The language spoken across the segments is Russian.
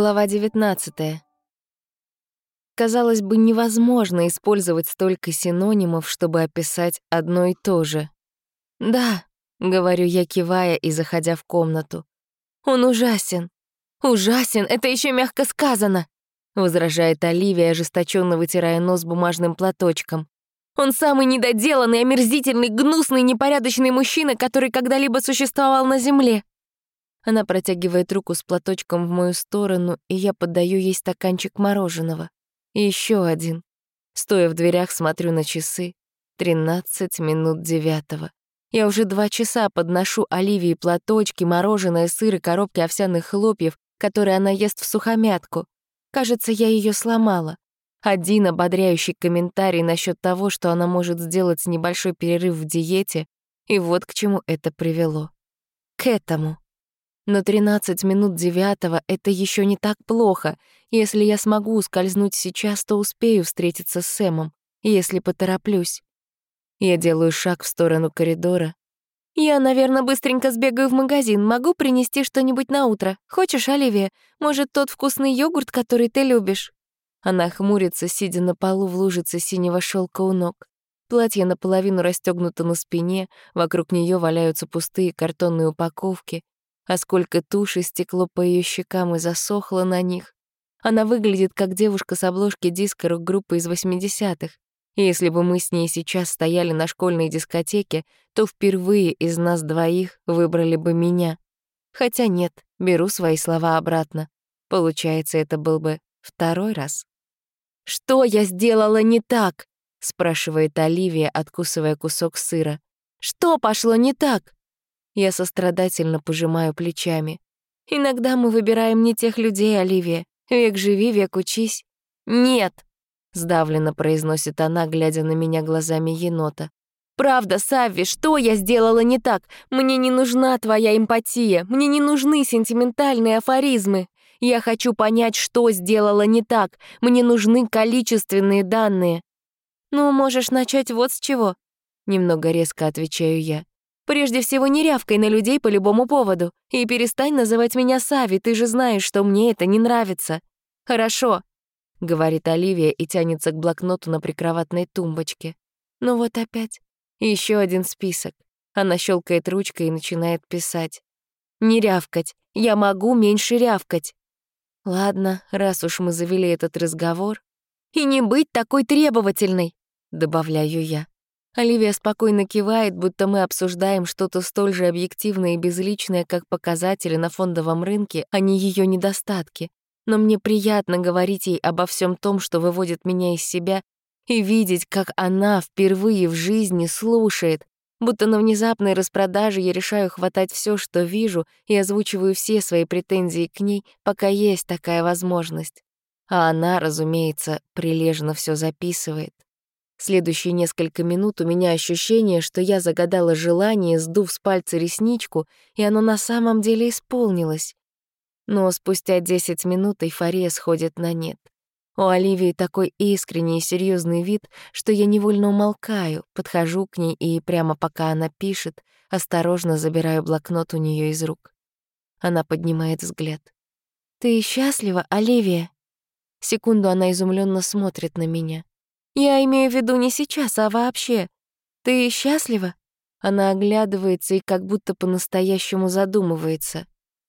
Глава 19. Казалось бы, невозможно использовать столько синонимов, чтобы описать одно и то же. «Да», — говорю я, кивая и заходя в комнату. «Он ужасен. Ужасен, это еще мягко сказано», — возражает Оливия, ожесточенно вытирая нос бумажным платочком. «Он самый недоделанный, омерзительный, гнусный, непорядочный мужчина, который когда-либо существовал на Земле. Она протягивает руку с платочком в мою сторону, и я подаю ей стаканчик мороженого. Еще один. Стоя в дверях, смотрю на часы. 13 минут девятого. Я уже два часа подношу Оливии платочки, мороженое, сыр и коробки овсяных хлопьев, которые она ест в сухомятку. Кажется, я ее сломала. Один ободряющий комментарий насчет того, что она может сделать небольшой перерыв в диете, и вот к чему это привело. К этому. Но 13 минут девятого — это еще не так плохо. Если я смогу ускользнуть сейчас, то успею встретиться с Сэмом, если потороплюсь. Я делаю шаг в сторону коридора. «Я, наверное, быстренько сбегаю в магазин. Могу принести что-нибудь на утро. Хочешь, Оливия? Может, тот вкусный йогурт, который ты любишь?» Она хмурится, сидя на полу в лужице синего шелка у ног. Платье наполовину расстегнуто на спине, вокруг нее валяются пустые картонные упаковки а сколько туши стекло по ее щекам и засохло на них. Она выглядит как девушка с обложки диска рок-группы из 80-х. И если бы мы с ней сейчас стояли на школьной дискотеке, то впервые из нас двоих выбрали бы меня. Хотя нет, беру свои слова обратно. Получается, это был бы второй раз. «Что я сделала не так?» — спрашивает Оливия, откусывая кусок сыра. «Что пошло не так?» Я сострадательно пожимаю плечами. «Иногда мы выбираем не тех людей, Оливия. Век живи, век учись». «Нет!» — сдавленно произносит она, глядя на меня глазами енота. «Правда, Савви, что я сделала не так? Мне не нужна твоя эмпатия, мне не нужны сентиментальные афоризмы. Я хочу понять, что сделала не так. Мне нужны количественные данные». «Ну, можешь начать вот с чего», — немного резко отвечаю я. Прежде всего, не рявкай на людей по любому поводу. И перестань называть меня Сави, ты же знаешь, что мне это не нравится. Хорошо, — говорит Оливия и тянется к блокноту на прикроватной тумбочке. Ну вот опять. Еще один список. Она щелкает ручкой и начинает писать. «Не рявкать. Я могу меньше рявкать». «Ладно, раз уж мы завели этот разговор». «И не быть такой требовательной», — добавляю я. Оливия спокойно кивает, будто мы обсуждаем что-то столь же объективное и безличное, как показатели на фондовом рынке, а не ее недостатки. Но мне приятно говорить ей обо всем том, что выводит меня из себя, и видеть, как она впервые в жизни слушает, будто на внезапной распродаже я решаю хватать все, что вижу, и озвучиваю все свои претензии к ней, пока есть такая возможность. А она, разумеется, прилежно все записывает. Следующие несколько минут у меня ощущение, что я загадала желание, сдув с пальца ресничку, и оно на самом деле исполнилось. Но спустя 10 минут эйфория сходит на нет. У Оливии такой искренний и серьезный вид, что я невольно умолкаю, подхожу к ней и прямо пока она пишет, осторожно забираю блокнот у нее из рук. Она поднимает взгляд. «Ты счастлива, Оливия?» Секунду она изумленно смотрит на меня. Я имею в виду не сейчас, а вообще. Ты счастлива?» Она оглядывается и как будто по-настоящему задумывается.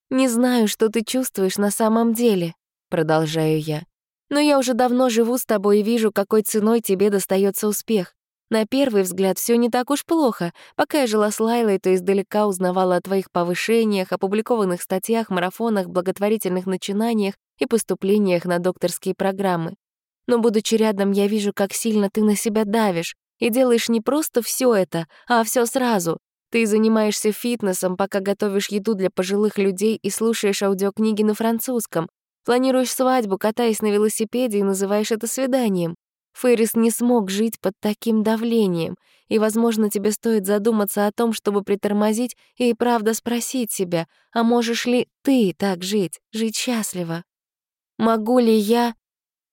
«Не знаю, что ты чувствуешь на самом деле», — продолжаю я. «Но я уже давно живу с тобой и вижу, какой ценой тебе достается успех. На первый взгляд все не так уж плохо. Пока я жила с Лайлой, то издалека узнавала о твоих повышениях, опубликованных статьях, марафонах, благотворительных начинаниях и поступлениях на докторские программы. Но, будучи рядом, я вижу, как сильно ты на себя давишь и делаешь не просто все это, а все сразу. Ты занимаешься фитнесом, пока готовишь еду для пожилых людей и слушаешь аудиокниги на французском. Планируешь свадьбу, катаясь на велосипеде и называешь это свиданием. Феррис не смог жить под таким давлением, и, возможно, тебе стоит задуматься о том, чтобы притормозить и правда спросить себя, а можешь ли ты так жить, жить счастливо? Могу ли я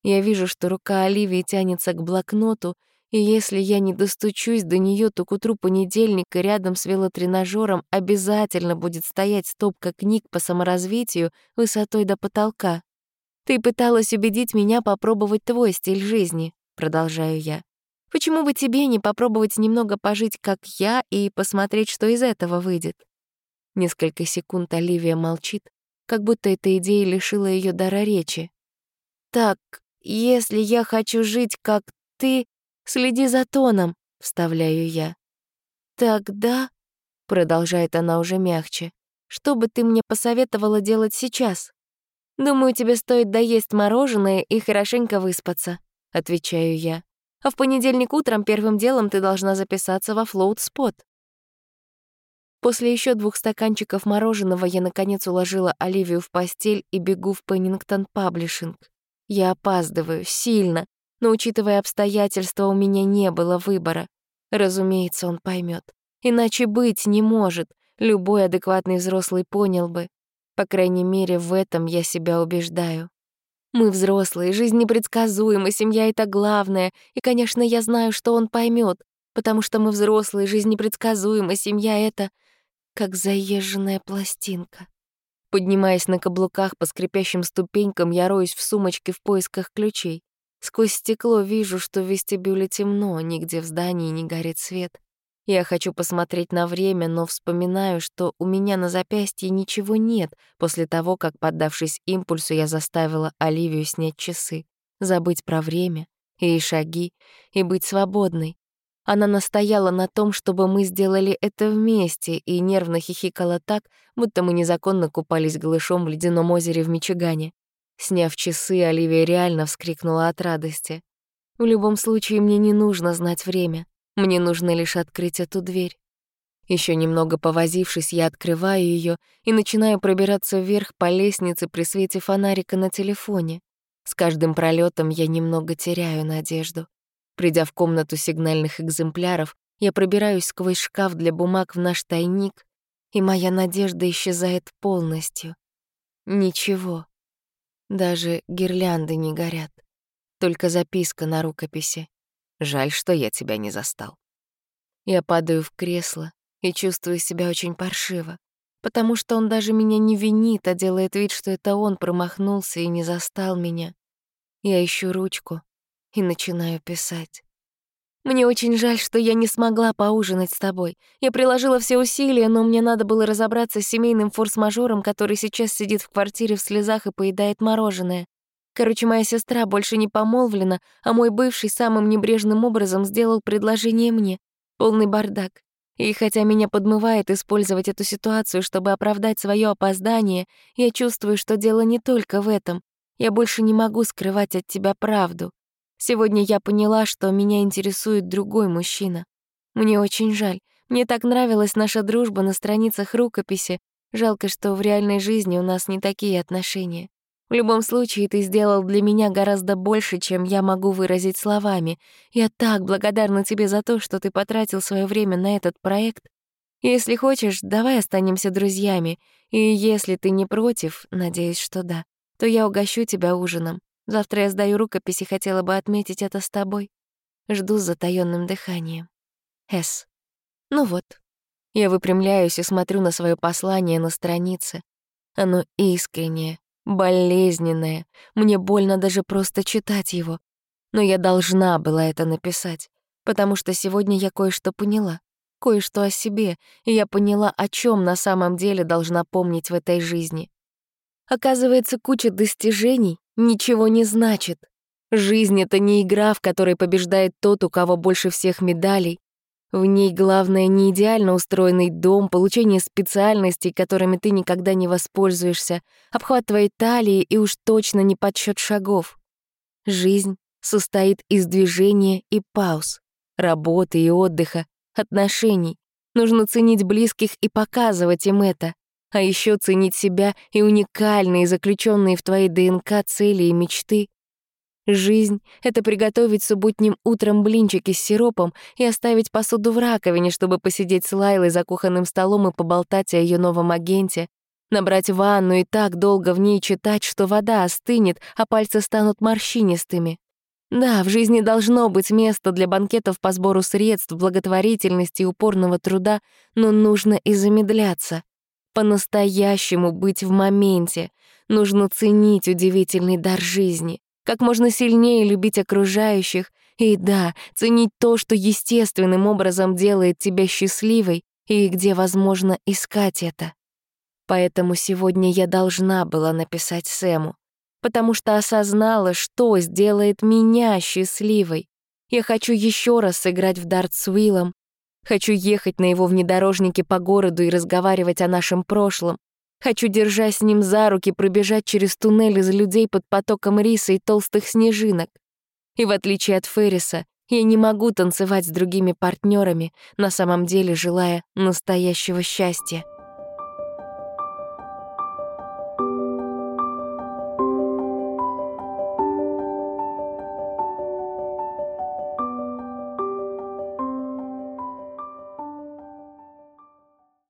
я вижу, что рука Оливии тянется к блокноту, и если я не достучусь до нее, то к утру понедельника рядом с велотренажером обязательно будет стоять стопка книг по саморазвитию высотой до потолка. Ты пыталась убедить меня попробовать твой стиль жизни, продолжаю я. Почему бы тебе не попробовать немного пожить, как я, и посмотреть, что из этого выйдет? Несколько секунд Оливия молчит, как будто эта идея лишила ее дара речи. «Так, если я хочу жить, как ты, следи за тоном», — вставляю я. «Тогда», — продолжает она уже мягче, «что бы ты мне посоветовала делать сейчас?» «Думаю, тебе стоит доесть мороженое и хорошенько выспаться», — отвечаю я. «А в понедельник утром первым делом ты должна записаться во флоут-спот». После еще двух стаканчиков мороженого я, наконец, уложила Оливию в постель и бегу в Пеннингтон Паблишинг. Я опаздываю, сильно, но, учитывая обстоятельства, у меня не было выбора. Разумеется, он поймет. Иначе быть не может. Любой адекватный взрослый понял бы. По крайней мере, в этом я себя убеждаю. Мы взрослые, жизнь непредсказуема, семья — это главное. И, конечно, я знаю, что он поймет, потому что мы взрослые, жизнь непредсказуема, семья — это как заезженная пластинка. Поднимаясь на каблуках по скрипящим ступенькам, я роюсь в сумочке в поисках ключей. Сквозь стекло вижу, что в вестибюле темно, нигде в здании не горит свет. Я хочу посмотреть на время, но вспоминаю, что у меня на запястье ничего нет после того, как, поддавшись импульсу, я заставила Оливию снять часы, забыть про время и шаги, и быть свободной. Она настояла на том, чтобы мы сделали это вместе, и нервно хихикала так, будто мы незаконно купались голышом в ледяном озере в Мичигане. Сняв часы, Оливия реально вскрикнула от радости. В любом случае, мне не нужно знать время. Мне нужно лишь открыть эту дверь. Еще немного повозившись, я открываю ее и начинаю пробираться вверх по лестнице при свете фонарика на телефоне. С каждым пролетом я немного теряю надежду. Придя в комнату сигнальных экземпляров, я пробираюсь сквозь шкаф для бумаг в наш тайник, и моя надежда исчезает полностью. Ничего. Даже гирлянды не горят. Только записка на рукописи. Жаль, что я тебя не застал. Я падаю в кресло и чувствую себя очень паршиво, потому что он даже меня не винит, а делает вид, что это он промахнулся и не застал меня. Я ищу ручку и начинаю писать. Мне очень жаль, что я не смогла поужинать с тобой. Я приложила все усилия, но мне надо было разобраться с семейным форс-мажором, который сейчас сидит в квартире в слезах и поедает мороженое. Короче, моя сестра больше не помолвлена, а мой бывший самым небрежным образом сделал предложение мне. Полный бардак. И хотя меня подмывает использовать эту ситуацию, чтобы оправдать свое опоздание, я чувствую, что дело не только в этом. Я больше не могу скрывать от тебя правду. Сегодня я поняла, что меня интересует другой мужчина. Мне очень жаль. Мне так нравилась наша дружба на страницах рукописи. Жалко, что в реальной жизни у нас не такие отношения. В любом случае, ты сделал для меня гораздо больше, чем я могу выразить словами. Я так благодарна тебе за то, что ты потратил свое время на этот проект. Если хочешь, давай останемся друзьями. И если ты не против, надеюсь, что да, то я угощу тебя ужином. Завтра я сдаю рукопись и хотела бы отметить это с тобой. Жду с затаённым дыханием. С. Ну вот. Я выпрямляюсь и смотрю на свое послание на странице. Оно искреннее, болезненное. Мне больно даже просто читать его. Но я должна была это написать, потому что сегодня я кое-что поняла. Кое-что о себе, и я поняла, о чем на самом деле должна помнить в этой жизни. Оказывается, куча достижений ничего не значит. Жизнь — это не игра, в которой побеждает тот, у кого больше всех медалей, в ней главное не идеально устроенный дом, получение специальностей, которыми ты никогда не воспользуешься, обхват твоей талии и уж точно не подсчет шагов. Жизнь состоит из движения и пауз, работы и отдыха, отношений. Нужно ценить близких и показывать им это. А еще ценить себя и уникальные, заключенные в твоей ДНК цели и мечты. Жизнь — это приготовить субботним утром блинчики с сиропом и оставить посуду в раковине, чтобы посидеть с Лайлой за кухонным столом и поболтать о ее новом агенте, набрать ванну и так долго в ней читать, что вода остынет, а пальцы станут морщинистыми. Да, в жизни должно быть место для банкетов по сбору средств, благотворительности и упорного труда, но нужно и замедляться. По-настоящему быть в моменте. Нужно ценить удивительный дар жизни, как можно сильнее любить окружающих и, да, ценить то, что естественным образом делает тебя счастливой и где возможно искать это. Поэтому сегодня я должна была написать Сэму, потому что осознала, что сделает меня счастливой. Я хочу еще раз сыграть в дарт с Уиллом, хочу ехать на его внедорожнике по городу и разговаривать о нашем прошлом, хочу, держась с ним за руки, пробежать через туннель из людей под потоком риса и толстых снежинок. И в отличие от Ферриса, я не могу танцевать с другими партнерами, на самом деле желая настоящего счастья.